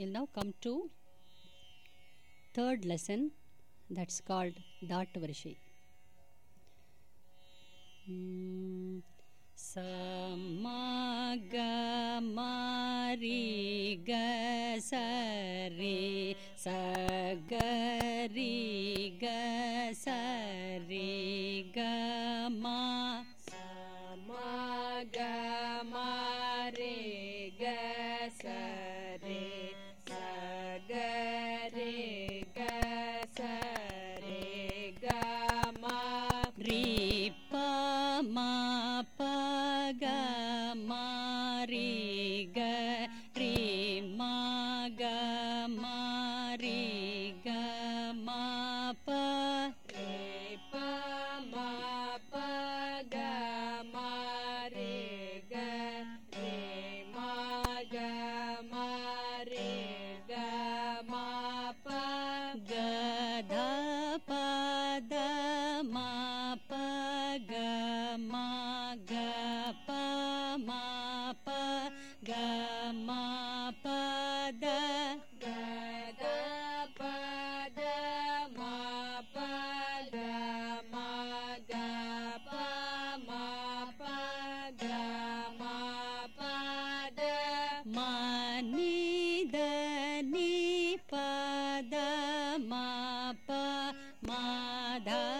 We'll now come to third lesson that's called Datvarshi. Mm. Samagamarig sare sagar Madha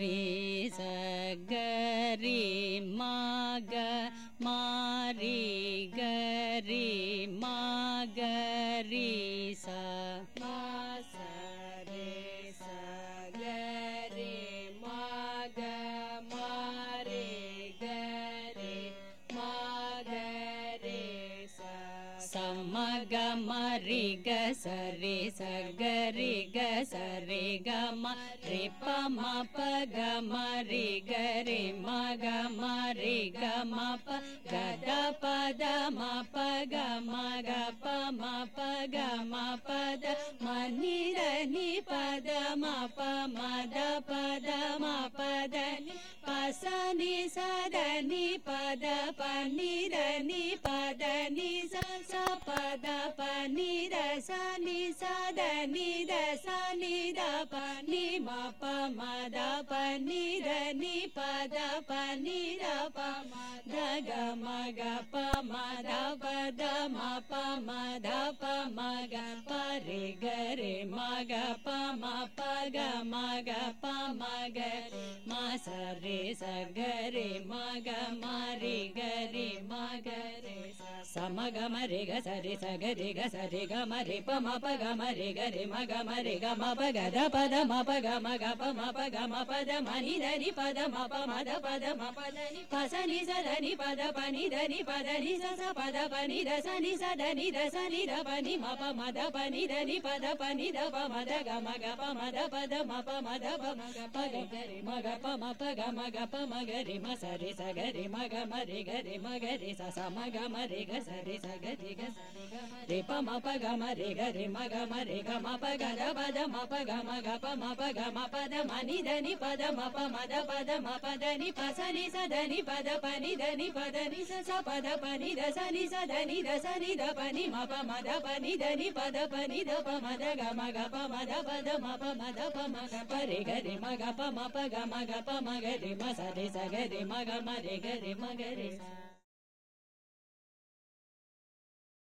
रि सगरे मा मरि गरे ग म गृ प म प ग म रे ग रे म ग म मा ग म प ग द प द म प ग म ग प म प ग म प द म नि र नि प द म प म द प द म प द नि प स नि स द नि प सनि साधनि द सी द पानि मा पा मा द पा धनि पदा पादा पा मा ध गा ध पा मा पा मा गा पा रे गरे मा गा मा गा पा मा गा से स गरे मा गे गरे मा ग म द प नि द नि प द प नि द प म द ग म ग प द प द म प म द म ग प स स स स स स ग स रे ग म रे प म प ग म रे ग रे म ग म रे ग म प ग द प द म प ग म ग प म प ग म प द म नि द नि प द म प म द प द म प द नि प स नि स द नि प द प नि द नि प द नि स स प द प नि द स नि स द नि द स नि द प नि म प म द प नि द नि प द प नि द प म द ग म ग प म द प द म प म द प म ग प रे ग रे म ग प म प ग म ग प म ग रे म स रे स ग रे म ग म रे ग रे म ग रे स